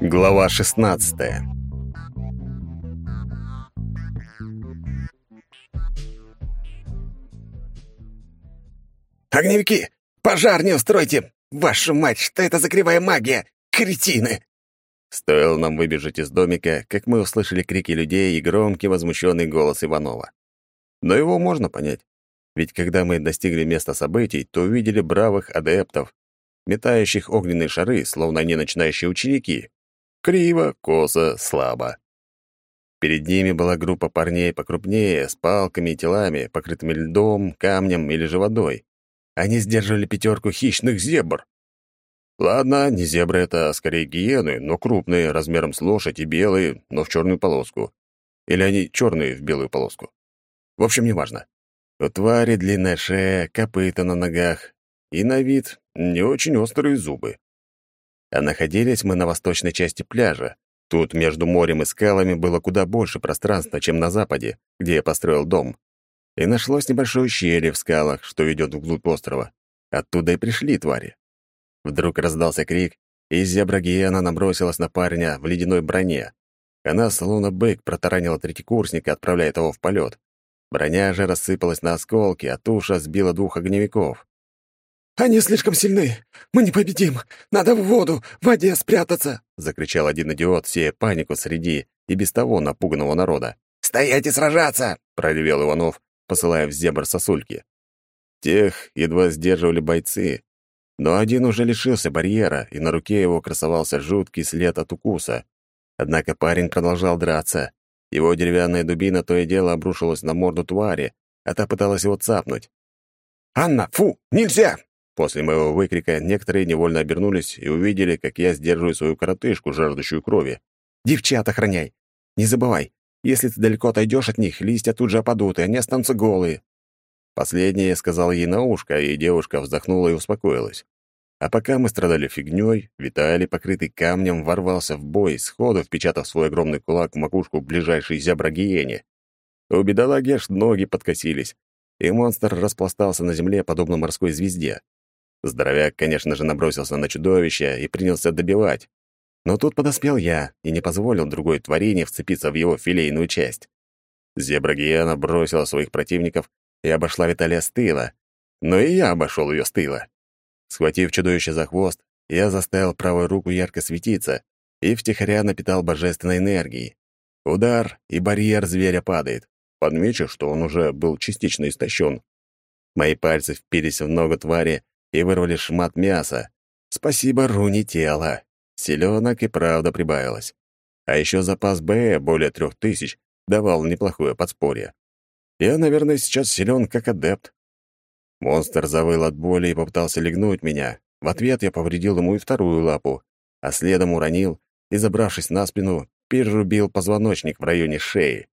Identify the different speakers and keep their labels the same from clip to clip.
Speaker 1: Глава 16
Speaker 2: «Огневики! Пожар не устройте! Вашу мать, что это за кривая магия? Кретины!»
Speaker 1: Стоило нам выбежать из домика, как мы услышали крики людей и громкий возмущенный голос Иванова. Но его можно понять. Ведь когда мы достигли места событий, то увидели бравых адептов, метающих огненные шары, словно они начинающие ученики. Криво, косо, слабо. Перед ними была группа парней покрупнее, с палками и телами, покрытыми льдом, камнем или же водой. Они сдерживали пятерку хищных зебр. Ладно, не зебры это, а скорее гиены, но крупные, размером с лошадь и белые, но в черную полоску. Или они черные в белую полоску. В общем, неважно. У твари длинная шея, копыта на ногах и на вид не очень острые зубы. А находились мы на восточной части пляжа. Тут между морем и скалами было куда больше пространства, чем на западе, где я построил дом. И нашлось небольшое ущелье в скалах, что ведет вглубь острова. Оттуда и пришли твари. Вдруг раздался крик, и зебра Гиена набросилась на парня в ледяной броне. Она, словно бык, протаранила третьекурсника, отправляя его в полет. Броня же рассыпалась на осколки, а туша сбила двух огневиков.
Speaker 2: «Они слишком сильны! Мы не победим! Надо в воду, в воде спрятаться!» — закричал один идиот, сея панику среди и без того напуганного народа. «Стоять и сражаться!» — проревел Иванов, посылая в зебр сосульки.
Speaker 1: Тех едва сдерживали бойцы, но один уже лишился барьера, и на руке его красовался жуткий след от укуса. Однако парень продолжал драться. Его деревянная дубина то и дело обрушилась на морду твари, а та пыталась его цапнуть.
Speaker 2: «Анна, фу, нельзя!»
Speaker 1: После моего выкрика некоторые невольно обернулись и увидели, как я сдерживаю свою коротышку, жаждущую крови.
Speaker 2: «Девчат охраняй! Не забывай, если ты далеко отойдешь от них, листья тут же опадут, и они останутся голые».
Speaker 1: Последнее я сказал ей на ушко, и девушка вздохнула и успокоилась. А пока мы страдали фигнёй, Виталий, покрытый камнем, ворвался в бой, сходу впечатав свой огромный кулак в макушку ближайшей зябра-гиене. У бедолаги аж ноги подкосились, и монстр распластался на земле, подобно морской звезде. Здоровяк, конечно же, набросился на чудовище и принялся добивать. Но тут подоспел я и не позволил другой тварине вцепиться в его филейную часть. Зебра Гиена бросила своих противников и обошла Виталия с тыла. Но и я обошел ее с тыла. Схватив чудовище за хвост, я заставил правую руку ярко светиться и втихаря напитал божественной энергией. Удар, и барьер зверя падает. Подмечу, что он уже был частично истощен. Мои пальцы впились в ногу твари и вырвали шмат мяса. Спасибо руне тела. Селенок и правда прибавилось. А еще запас Б более трех тысяч давал неплохое подспорье. Я, наверное, сейчас силен как адепт. Монстр завыл от боли и попытался легнуть меня. В ответ я повредил ему и вторую лапу, а следом уронил и, забравшись на спину, перерубил позвоночник в районе шеи.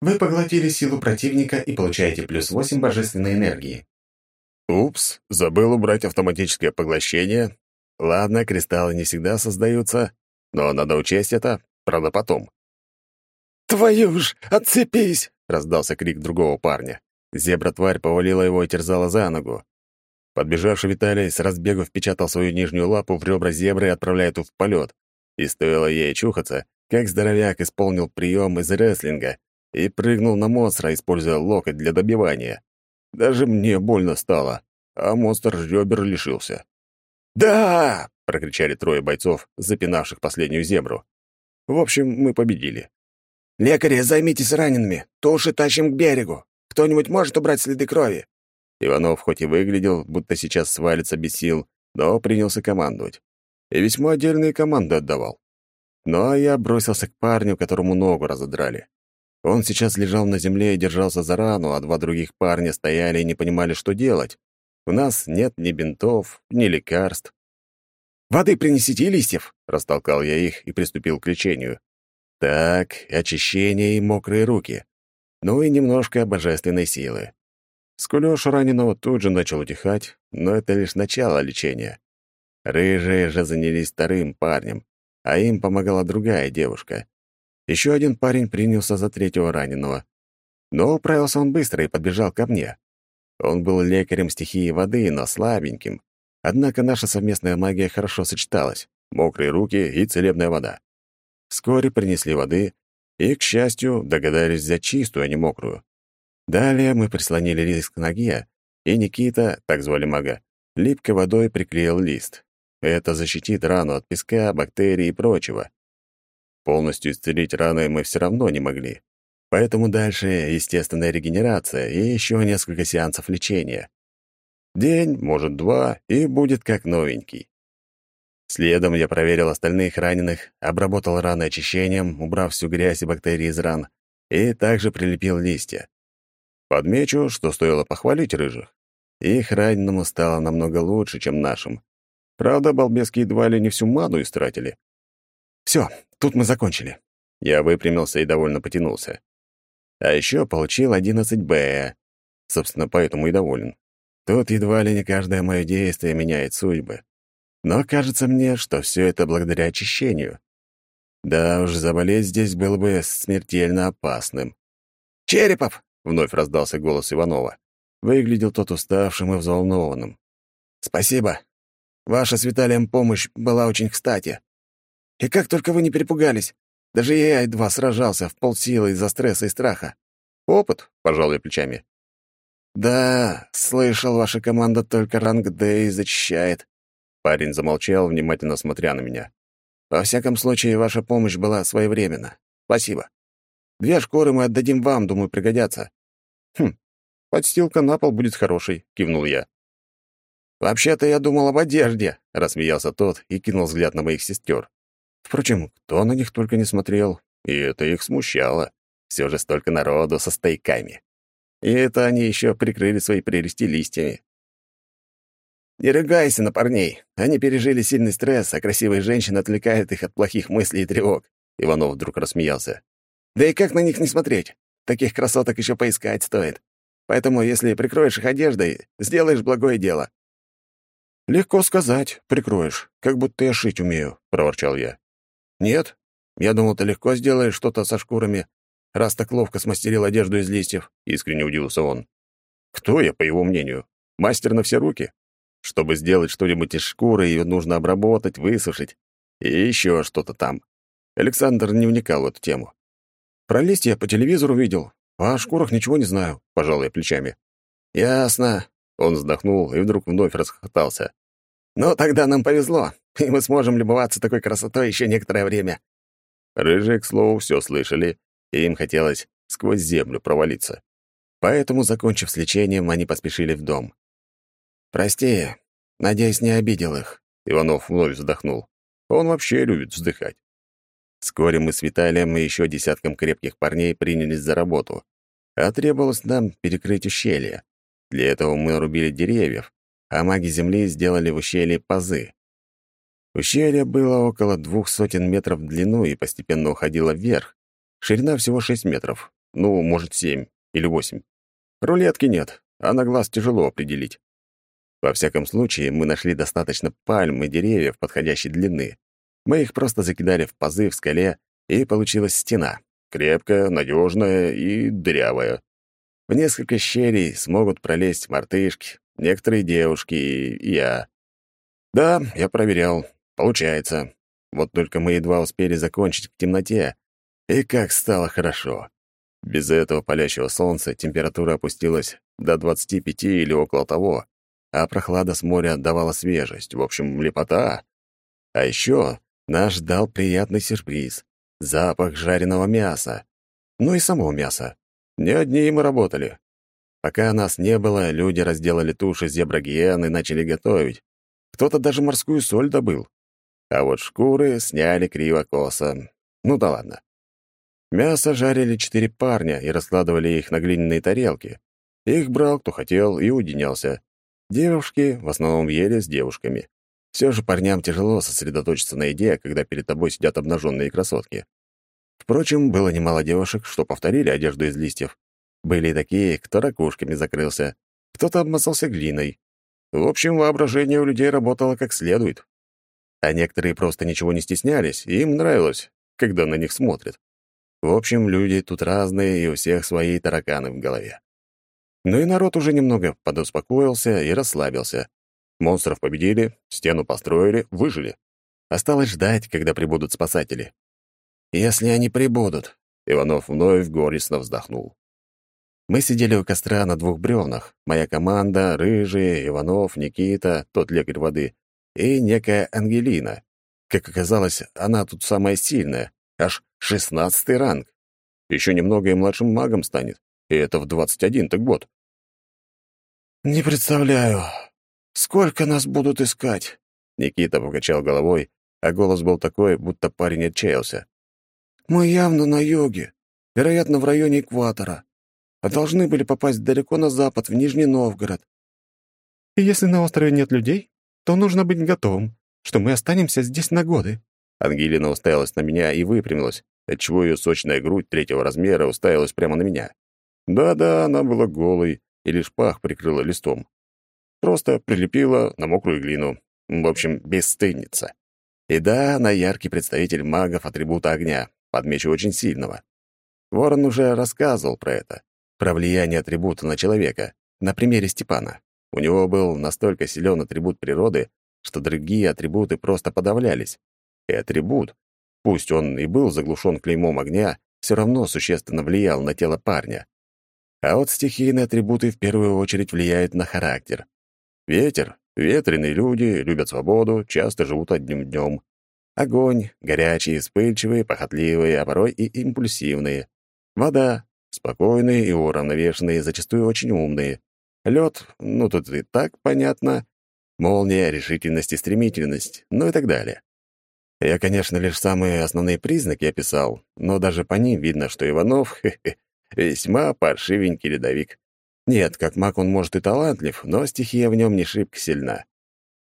Speaker 3: Вы поглотили силу противника и получаете плюс 8 божественной энергии.
Speaker 1: Упс, забыл убрать автоматическое поглощение. Ладно, кристаллы не всегда создаются, но надо учесть это, правда, потом.
Speaker 2: «Твою ж, отцепись!» — раздался крик другого парня.
Speaker 1: Зебра-тварь повалила его и терзала за ногу. Подбежавший Виталий с разбегу впечатал свою нижнюю лапу в ребра зебры и отправляет ту в полет. И стоило ей чухаться, как здоровяк исполнил прием из рестлинга и прыгнул на монстра, используя локоть для добивания. Даже мне больно стало, а монстр ребер лишился.
Speaker 2: «Да!»
Speaker 1: — прокричали трое бойцов, запинавших последнюю зебру. В общем, мы победили.
Speaker 2: «Лекари, займитесь ранеными. Туши тащим к берегу. Кто-нибудь может убрать следы крови?»
Speaker 1: Иванов хоть и выглядел, будто сейчас свалится без сил, но принялся командовать. И весьма отдельные команды отдавал. Ну а я бросился к парню, которому ногу разодрали. Он сейчас лежал на земле и держался за рану, а два других парня стояли и не понимали, что делать. У нас нет ни бинтов, ни лекарств.
Speaker 2: «Воды принесите листьев!»
Speaker 1: — растолкал я их и приступил к лечению. Так, очищение и мокрые руки. Ну и немножко божественной силы. Скулёж раненого тут же начал утихать, но это лишь начало лечения. Рыжие же занялись вторым парнем, а им помогала другая девушка. Еще один парень принялся за третьего раненого. Но управился он быстро и подбежал ко мне. Он был лекарем стихии воды, но слабеньким. Однако наша совместная магия хорошо сочеталась. мокрые руки и целебная вода. Вскоре принесли воды и, к счастью, догадались взять чистую, а не мокрую. Далее мы прислонили лист к ноге, и Никита, так звали мага, липкой водой приклеил лист. Это защитит рану от песка, бактерий и прочего. Полностью исцелить раны мы все равно не могли. Поэтому дальше естественная регенерация и еще несколько сеансов лечения. День, может, два, и будет как новенький. Следом я проверил остальных раненых, обработал раны очищением, убрав всю грязь и бактерии из ран, и также прилепил листья. Подмечу, что стоило похвалить рыжих. Их раненому стало намного лучше, чем нашим. Правда, балбески едва ли не всю ману истратили. Все, тут мы закончили. Я выпрямился и довольно потянулся. А еще получил 11 Б. Собственно, поэтому и доволен. Тут едва ли не каждое мое действие меняет судьбы. Но кажется мне, что все это благодаря очищению. Да уж, заболеть здесь было бы смертельно опасным. «Черепов!» — вновь раздался голос Иванова. Выглядел тот уставшим и взволнованным. «Спасибо. Ваша с Виталием помощь была очень кстати. И как только вы не перепугались. Даже я едва сражался в полсилы из-за стресса и страха. Опыт, пожалуй, плечами. Да, слышал, ваша команда только ранг Д зачищает. Парень замолчал, внимательно смотря на меня. Во всяком случае, ваша помощь была своевременна. Спасибо. Две шкуры мы отдадим вам, думаю, пригодятся. Хм, подстилка на пол будет хорошей, кивнул я. Вообще-то я думал об одежде, рассмеялся тот и кинул взгляд на моих сестер. Впрочем, кто на них только не смотрел, и это их смущало. Все же столько народу со стойками. И это они еще прикрыли свои прелести листьями. Не ругайся на парней. Они пережили сильный стресс, а красивые женщины отвлекают их от плохих мыслей и тревог. Иванов вдруг рассмеялся. Да и как на них не смотреть? Таких красоток еще поискать стоит. Поэтому, если прикроешь их одеждой, сделаешь благое дело. «Легко сказать, прикроешь, как будто я шить умею», — проворчал я. «Нет, я думал, ты легко сделаешь что-то со шкурами, раз так ловко смастерил одежду из листьев», — искренне удивился он. «Кто я, по его мнению? Мастер на все руки? Чтобы сделать что-нибудь из шкуры, ее нужно обработать, высушить. И еще что-то там. Александр не вникал в эту тему. Про листья по телевизору видел, а о шкурах ничего не знаю, пожал я плечами. Ясно. Он вздохнул и вдруг вновь расхохотался. Ну, тогда нам повезло, и мы сможем любоваться такой красотой еще некоторое время. Рыжие, к слову, все слышали, и им хотелось сквозь землю провалиться. Поэтому, закончив с лечением, они поспешили в дом. «Прости, надеюсь, не обидел их», — Иванов вновь вздохнул. Он вообще любит вздыхать. Вскоре мы с Виталием и еще десятком крепких парней принялись за работу. А требовалось нам перекрыть ущелье. Для этого мы рубили деревьев, а маги Земли сделали в ущелье пазы. Ущелье было около двух сотен метров в длину и постепенно уходило вверх. Ширина всего шесть метров, ну, может, семь или восемь. Рулетки нет, а на глаз тяжело определить. Во всяком случае, мы нашли достаточно пальм и деревьев подходящей длины. Мы их просто закидали в пазы в скале, и получилась стена. Крепкая, надежная и дырявая. В несколько щелей смогут пролезть мартышки, некоторые девушки и я. Да, я проверял. Получается. Вот только мы едва успели закончить к темноте. И как стало хорошо. Без этого палящего солнца температура опустилась до 25 или около того а прохлада с моря давала свежесть. В общем, лепота. А еще нас ждал приятный сюрприз — запах жареного мяса. Ну и самого мяса. Не одни мы работали. Пока нас не было, люди разделали туши зебрагиен и начали готовить. Кто-то даже морскую соль добыл. А вот шкуры сняли криво-косо. Ну да ладно. Мясо жарили четыре парня и раскладывали их на глиняные тарелки. Их брал, кто хотел, и уединялся. Девушки в основном ели с девушками. Все же парням тяжело сосредоточиться на еде, когда перед тобой сидят обнаженные красотки. Впрочем, было немало девушек, что повторили одежду из листьев. Были и такие, кто ракушками закрылся, кто-то обмазался глиной. В общем, воображение у людей работало как следует. А некоторые просто ничего не стеснялись, и им нравилось, когда на них смотрят. В общем, люди тут разные, и у всех свои тараканы в голове. Ну и народ уже немного подуспокоился и расслабился. Монстров победили, стену построили, выжили. Осталось ждать, когда прибудут спасатели.
Speaker 2: «Если они прибудут», —
Speaker 1: Иванов вновь горестно вздохнул. Мы сидели у костра на двух бревнах. Моя команда, Рыжий, Иванов, Никита, тот лекарь воды, и некая Ангелина. Как оказалось, она тут самая сильная, аж шестнадцатый ранг. Еще немного и младшим магом станет, и это в двадцать один так год.
Speaker 2: «Не представляю, сколько нас будут искать?»
Speaker 1: Никита покачал головой, а голос был такой, будто парень отчаялся.
Speaker 2: «Мы явно на юге, вероятно, в районе экватора а должны были попасть далеко на запад, в Нижний Новгород.
Speaker 4: И если на острове нет людей, то нужно быть готовым, что мы останемся здесь на годы».
Speaker 1: Ангелина уставилась на меня и выпрямилась, отчего ее сочная грудь третьего размера уставилась прямо на меня. Да-да, она была голой, и лишь пах прикрыла листом. Просто прилепила на мокрую глину. В общем, бесстыдница. И да, она яркий представитель магов атрибута огня, подмечу очень сильного. Ворон уже рассказывал про это про влияние атрибута на человека, на примере Степана. У него был настолько силен атрибут природы, что другие атрибуты просто подавлялись. И атрибут, пусть он и был заглушен клеймом огня, все равно существенно влиял на тело парня. А вот стихийные атрибуты в первую очередь влияют на характер. Ветер, ветреные люди, любят свободу, часто живут одним днем. Огонь, горячие, вспыльчивые, похотливые, а порой и импульсивные. Вода, Спокойные и уравновешенные, зачастую очень умные. Лед, ну тут и так понятно. Молния, решительность и стремительность, ну и так далее. Я, конечно, лишь самые основные признаки описал, но даже по ним видно, что Иванов хе -хе, весьма паршивенький ледовик. Нет, как маг он может и талантлив, но стихия в нем не шибко сильна.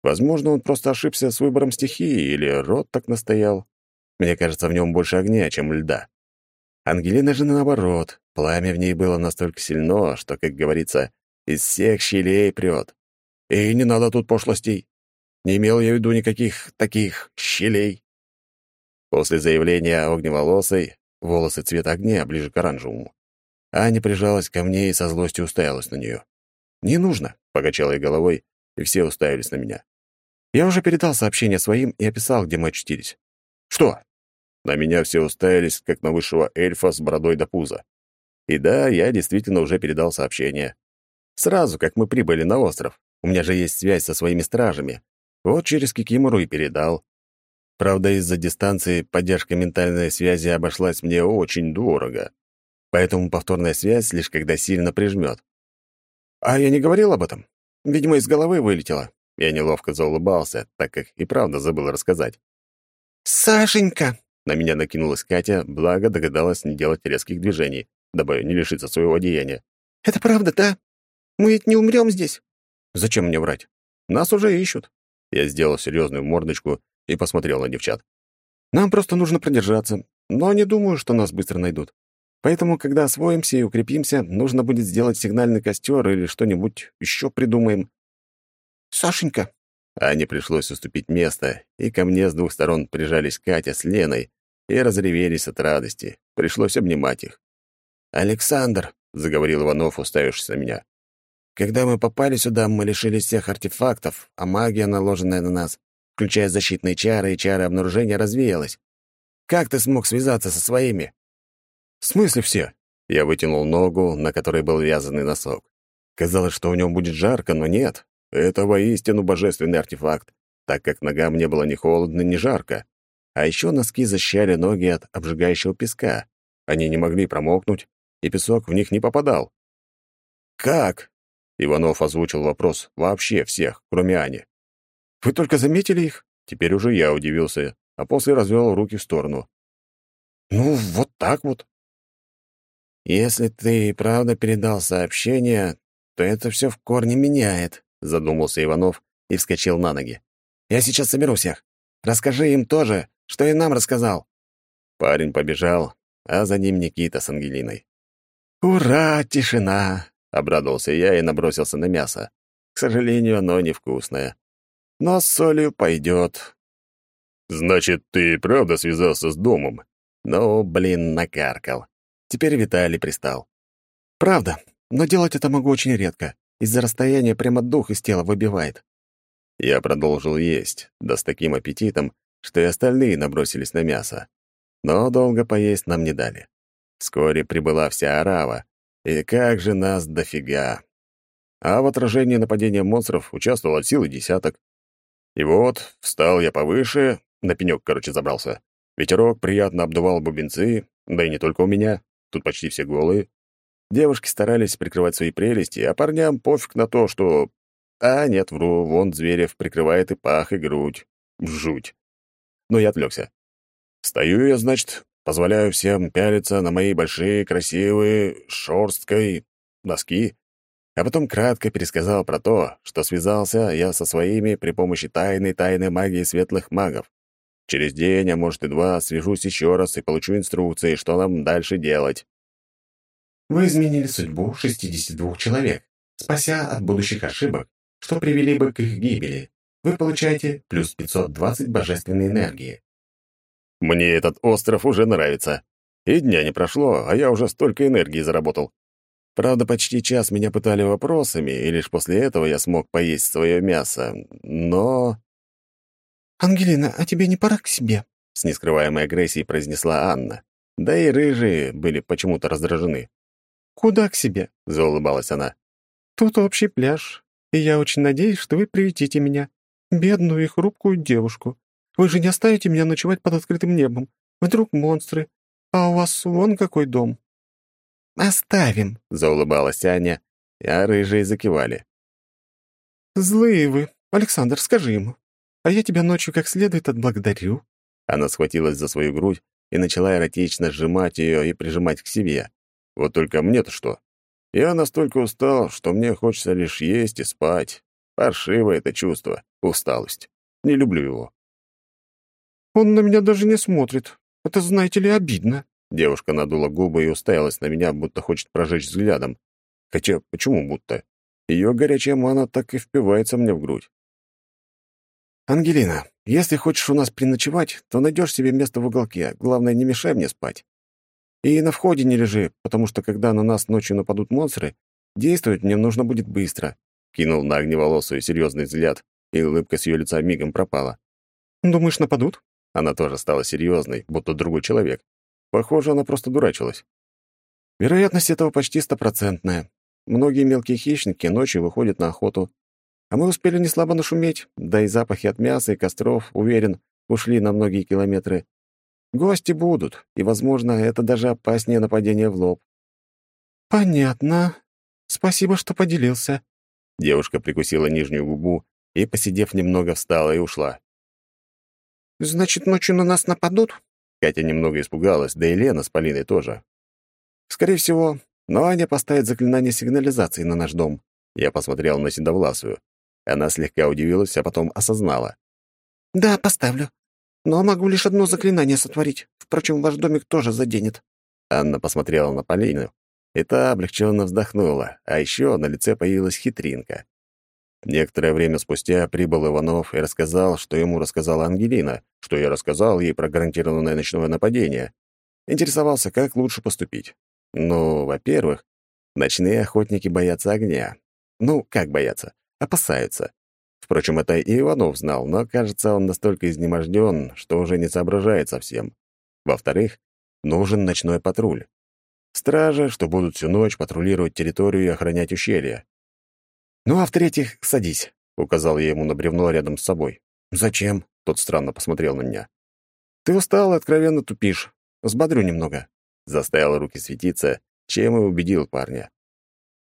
Speaker 1: Возможно, он просто ошибся с выбором стихии или род так настоял. Мне кажется, в нем больше огня, чем льда. Ангелина же наоборот, пламя в ней было настолько сильно, что, как говорится, из всех щелей прет. И не надо тут пошлостей. Не имел я в виду никаких таких щелей. После заявления огневолосой, волосы цвета огня ближе к оранжевому, Аня прижалась ко мне и со злостью уставилась на нее. «Не нужно», — покачала я головой, и все уставились на меня. Я уже передал сообщение своим и описал, где мы очутились. «Что?» На меня все уставились, как на высшего эльфа с бородой до пуза. И да, я действительно уже передал сообщение. Сразу, как мы прибыли на остров. У меня же есть связь со своими стражами. Вот через Кикимору и передал. Правда, из-за дистанции поддержка ментальной связи обошлась мне очень дорого. Поэтому повторная связь лишь когда сильно прижмет. А я не говорил об этом. Видимо, из головы вылетело. Я неловко заулыбался, так как и правда забыл рассказать.
Speaker 2: «Сашенька!»
Speaker 1: На меня накинулась Катя, благо догадалась не делать резких движений, дабы не лишиться своего одеяния.
Speaker 2: «Это правда, да? Мы ведь не умрем здесь?»
Speaker 1: «Зачем мне врать? Нас уже ищут». Я сделал серьезную мордочку и посмотрел на девчат. «Нам просто нужно продержаться, но не думаю, что нас быстро найдут. Поэтому, когда освоимся и укрепимся, нужно будет сделать сигнальный костер или что-нибудь еще придумаем».
Speaker 2: «Сашенька,
Speaker 1: Ане пришлось уступить место, и ко мне с двух сторон прижались Катя с Леной и разревелись от радости. Пришлось обнимать их.
Speaker 2: «Александр», — заговорил Иванов, уставившись на меня, «когда мы попали сюда, мы лишились всех артефактов, а магия, наложенная на нас, включая защитные чары и чары обнаружения, развеялась. Как ты смог связаться со своими?»
Speaker 1: «В смысле все?» Я вытянул ногу, на которой был вязаный носок. Казалось, что в нем будет жарко, но нет. Это воистину божественный артефакт, так как ногам не было ни холодно, ни жарко. А еще носки защищали ноги от обжигающего песка. Они не могли промокнуть, и песок в них не попадал. «Как?» — Иванов озвучил вопрос вообще всех, кроме Ани. «Вы только заметили их?» Теперь уже я удивился, а после развел руки в сторону. «Ну, вот так вот».
Speaker 2: «Если ты правда передал сообщение, то это все в корне меняет», задумался Иванов и вскочил на ноги. «Я сейчас соберу всех. Расскажи им тоже, что и нам рассказал».
Speaker 1: Парень побежал, а за ним Никита с Ангелиной.
Speaker 2: «Ура, тишина!»
Speaker 1: — обрадовался я и набросился на мясо. К сожалению, оно невкусное. Но с солью пойдет. «Значит, ты правда связался с домом?» Ну, блин, накаркал. Теперь Виталий пристал.
Speaker 4: «Правда, но делать это могу очень редко. Из-за расстояния прямо дух из тела выбивает.
Speaker 1: Я продолжил есть, да с таким аппетитом, что и остальные набросились на мясо. Но долго поесть нам не дали. Вскоре прибыла вся арава, и как же нас дофига. А в отражении нападения монстров участвовал от силы десяток. И вот, встал я повыше, на пенёк, короче, забрался. Ветерок приятно обдувал бубенцы, да и не только у меня, тут почти все голые. Девушки старались прикрывать свои прелести, а парням пофиг на то, что... А нет, вру, вон Зверев прикрывает и пах, и грудь. Жуть. Но я отвлекся. Стою я, значит, позволяю всем пялиться на мои большие, красивые, шорсткой носки, а потом кратко пересказал про то, что связался я со своими при помощи тайной тайной магии светлых магов. Через день, а может и два, свяжусь еще раз и получу инструкции, что нам дальше делать.
Speaker 3: Вы изменили судьбу 62 человек, спася от будущих ошибок, что привели бы к их гибели. Вы получаете плюс 520 божественной энергии.
Speaker 1: Мне этот остров уже нравится. И дня не прошло, а я уже столько энергии заработал. Правда, почти час меня пытали вопросами, и лишь после этого я смог поесть свое мясо. Но...
Speaker 2: «Ангелина, а тебе не пора к себе?»
Speaker 1: — с нескрываемой агрессией произнесла Анна. Да и рыжие были почему-то раздражены.
Speaker 2: «Куда к себе?»
Speaker 1: — заулыбалась она.
Speaker 2: «Тут общий пляж, и я очень надеюсь, что вы приютите меня, бедную и хрупкую девушку. Вы же не оставите меня ночевать под открытым небом. Вдруг монстры, а у вас вон какой дом».
Speaker 1: «Оставим», — заулыбалась Аня, а рыжие закивали.
Speaker 2: «Злые вы. Александр, скажи ему. А я тебя ночью как следует отблагодарю».
Speaker 1: Она схватилась за свою грудь и начала эротично сжимать ее и прижимать к себе. Вот только мне-то что? Я настолько устал, что мне хочется лишь есть и спать. Паршивое это чувство, усталость. Не люблю его.
Speaker 2: «Он на меня даже не смотрит. Это, знаете ли, обидно».
Speaker 1: Девушка надула губы и уставилась на меня, будто хочет прожечь взглядом. Хотя, почему будто? Ее горячая мана так и впивается мне в грудь. «Ангелина, если хочешь у нас переночевать, то найдешь себе место в уголке. Главное, не мешай мне спать. И на входе не лежи, потому что когда на нас ночью нападут монстры, действовать мне нужно будет быстро», — кинул на огневолосую серьезный взгляд, и улыбка с ее лица мигом пропала.
Speaker 2: «Думаешь, нападут?»
Speaker 1: Она тоже стала серьезной, будто другой человек. Похоже, она просто дурачилась. Вероятность этого почти стопроцентная. Многие мелкие хищники ночью выходят на охоту, а мы успели неслабо нашуметь, да и запахи от мяса и костров, уверен, ушли на многие километры. Гости будут, и, возможно, это даже опаснее нападения в лоб.
Speaker 2: «Понятно. Спасибо, что поделился».
Speaker 1: Девушка прикусила нижнюю губу и, посидев немного, встала и ушла.
Speaker 2: «Значит, ночью на нас нападут?»
Speaker 1: Катя немного испугалась, да и Лена с Полиной тоже. «Скорее всего, но Аня поставит заклинание сигнализации на наш дом». Я посмотрел на Седовласую. Она слегка удивилась, а потом осознала.
Speaker 2: «Да, поставлю. Но могу лишь одно заклинание сотворить. Впрочем, ваш домик тоже заденет».
Speaker 1: Анна посмотрела на Полину, и та облегченно вздохнула, а еще на лице появилась хитринка. Некоторое время спустя прибыл Иванов и рассказал, что ему рассказала Ангелина, что я рассказал ей про гарантированное ночное нападение. Интересовался, как лучше поступить. Ну, во-первых, ночные охотники боятся огня. Ну, как боятся? опасаются. Впрочем, это и Иванов знал, но, кажется, он настолько изнеможден, что уже не соображает совсем. Во-вторых, нужен ночной патруль. Стражи, что будут всю ночь патрулировать территорию и охранять ущелье. «Ну, а в-третьих, садись», — указал я ему на бревно рядом с собой. «Зачем?» — тот странно посмотрел на меня. «Ты устал и откровенно тупишь. Сбодрю немного». Заставил руки светиться, чем и убедил парня.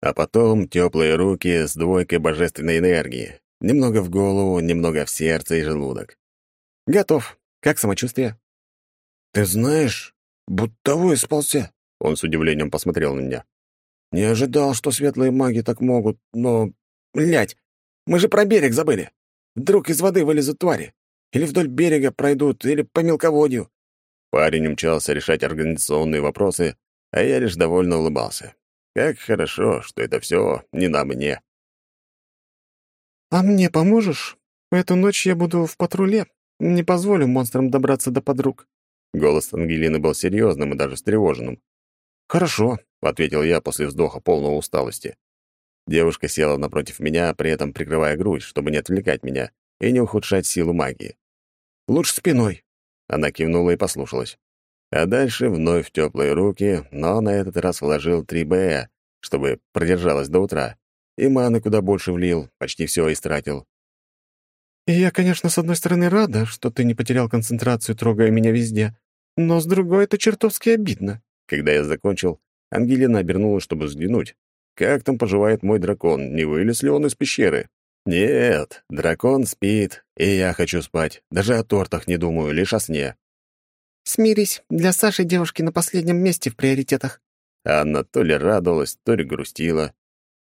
Speaker 1: А потом теплые руки с двойкой божественной энергии. Немного в голову, немного в сердце и желудок. Готов. Как самочувствие?
Speaker 2: Ты знаешь, будто выспался.
Speaker 1: Он с удивлением посмотрел на меня.
Speaker 2: Не ожидал, что светлые маги так могут, но... Блядь, мы же про берег забыли. Вдруг из воды вылезут твари. Или вдоль берега пройдут, или по мелководью.
Speaker 1: Парень умчался решать организационные вопросы, а я лишь довольно улыбался. Как хорошо, что это все не на мне.
Speaker 2: «А мне поможешь? Эту ночь я буду в патруле. Не позволю монстрам добраться до подруг».
Speaker 1: Голос Ангелины был серьезным и даже встревоженным.
Speaker 2: «Хорошо», —
Speaker 1: ответил я после вздоха полного усталости. Девушка села напротив меня, при этом прикрывая грудь, чтобы не отвлекать меня и не ухудшать силу магии.
Speaker 2: Лучше спиной».
Speaker 1: Она кивнула и послушалась. А дальше вновь в теплые руки, но на этот раз вложил 3 БЭ, чтобы продержалась до утра. И маны куда больше влил, почти все истратил.
Speaker 4: И я, конечно, с одной стороны рада, что ты не потерял концентрацию, трогая меня везде, но с другой это чертовски обидно.
Speaker 1: Когда я закончил, Ангелина обернулась, чтобы взглянуть. Как там поживает мой дракон? Не вылез ли он из пещеры? Нет, дракон спит, и я хочу спать. Даже о тортах не думаю, лишь о сне.
Speaker 4: Смирись, для Саши девушки на последнем месте в приоритетах.
Speaker 1: Анна то ли радовалась, то ли грустила.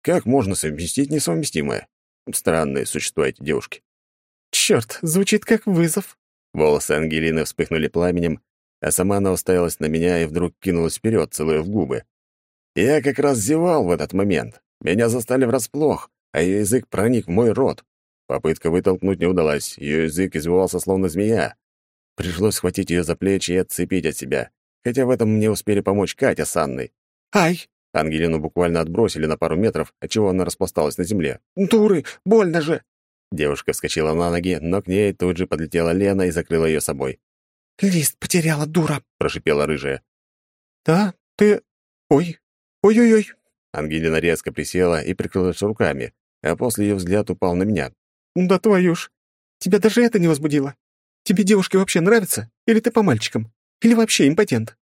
Speaker 1: Как можно совместить несовместимое? Странные существа эти девушки.
Speaker 4: Черт, звучит как вызов.
Speaker 1: Волосы Ангелины вспыхнули пламенем, а сама она уставилась на меня и вдруг кинулась вперед, целуя в губы. Я как раз зевал в этот момент. Меня застали врасплох, а ее язык проник в мой рот. Попытка вытолкнуть не удалась, ее язык извивался словно змея. Пришлось схватить ее за плечи и отцепить от себя, хотя в этом мне успели помочь Катя с Анной.
Speaker 4: «Ай!»
Speaker 1: Ангелину буквально отбросили на пару метров, отчего она распласталась на земле.
Speaker 4: «Дуры! Больно же!»
Speaker 1: Девушка вскочила на ноги, но к ней тут же подлетела Лена и закрыла ее собой.
Speaker 4: «Лист потеряла, дура!»
Speaker 1: — прошипела рыжая.
Speaker 4: «Да? Ты... Ой! Ой-ой-ой!»
Speaker 1: Ангелина резко присела и прикрылась руками, а после ее взгляд упал на меня.
Speaker 4: «Да твою ж! Тебя даже это не возбудило? Тебе девушки вообще нравятся? Или ты по мальчикам? Или вообще импотент?»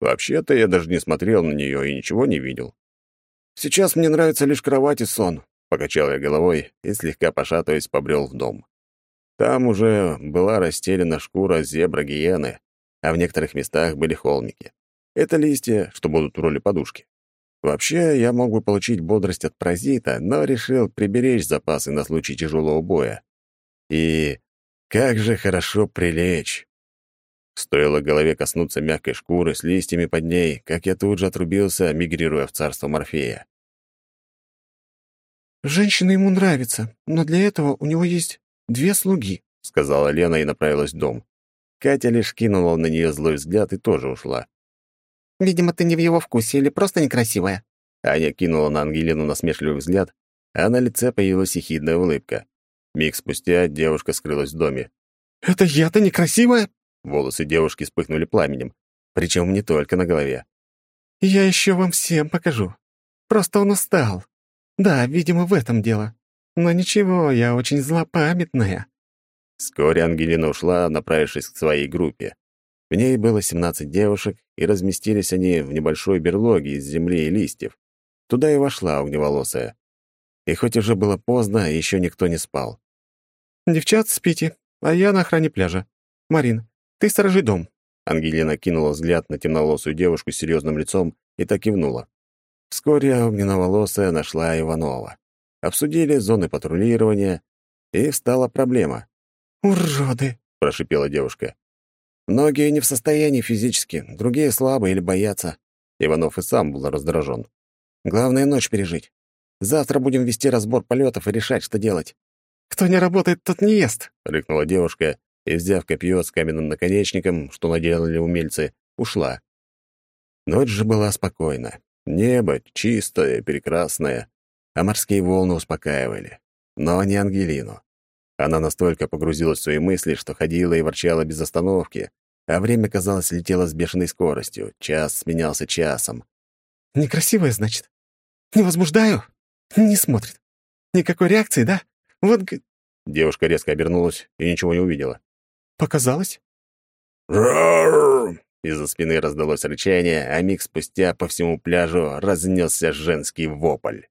Speaker 1: Вообще-то я даже не смотрел на нее и ничего не видел. «Сейчас мне нравится лишь кровать и сон», — покачал я головой и, слегка пошатываясь, побрел в дом. Там уже была расстелена шкура зебра-гиены, а в некоторых местах были холмики. Это листья, что будут в роли подушки. Вообще, я мог бы получить бодрость от паразита, но решил приберечь запасы на случай тяжелого боя. И как же хорошо прилечь! Стоило голове коснуться мягкой шкуры с листьями под ней, как я тут же отрубился, мигрируя в царство Морфея.
Speaker 4: «Женщина ему нравится, но для этого у него есть две слуги», —
Speaker 1: сказала Лена и направилась в дом. Катя лишь кинула на нее злой взгляд и тоже ушла.
Speaker 4: Видимо, ты не в его вкусе или просто некрасивая».
Speaker 1: Аня кинула на Ангелину насмешливый взгляд, а на лице появилась ехидная улыбка. Миг спустя девушка скрылась в доме.
Speaker 4: «Это я-то некрасивая?»
Speaker 1: Волосы девушки вспыхнули пламенем, причем не только на голове.
Speaker 4: «Я еще вам всем покажу. Просто он устал. Да, видимо, в этом дело. Но ничего, я очень злопамятная».
Speaker 1: Вскоре Ангелина ушла, направившись к своей группе. В ней было 17 девушек, и разместились они в небольшой берлоге из земли и листьев. Туда и вошла огневолосая. И хоть уже было поздно, еще никто не спал.
Speaker 4: «Девчат, спите, а я на охране пляжа. Марин, ты сторожи дом».
Speaker 1: Ангелина кинула взгляд на темноволосую девушку с серьезным лицом и так кивнула. Вскоре огненноволосая нашла Иванова. Обсудили зоны патрулирования, и встала проблема.
Speaker 4: «Уроды!»
Speaker 1: — прошипела девушка.
Speaker 2: Многие не в состоянии физически, другие слабы или боятся.
Speaker 1: Иванов и сам был раздражен.
Speaker 2: Главное — ночь пережить. Завтра будем вести разбор полетов и решать, что делать.
Speaker 4: «Кто не работает, тот не ест», —
Speaker 1: рыкнула девушка и, взяв копье с каменным наконечником, что наделали умельцы, ушла. Ночь же была спокойна. Небо чистое, прекрасное, а морские волны успокаивали. Но не Ангелину. Она настолько погрузилась в свои мысли, что ходила и ворчала без остановки, а время, казалось, летело с бешеной скоростью. Час сменялся часом.
Speaker 4: «Некрасивая, значит? Не возбуждаю? Не смотрит. Никакой реакции, да? Вот...»
Speaker 1: Девушка резко обернулась и ничего не увидела.
Speaker 4: «Показалось?»
Speaker 1: Из-за спины раздалось рычание, а миг спустя по всему пляжу разнесся женский вопль.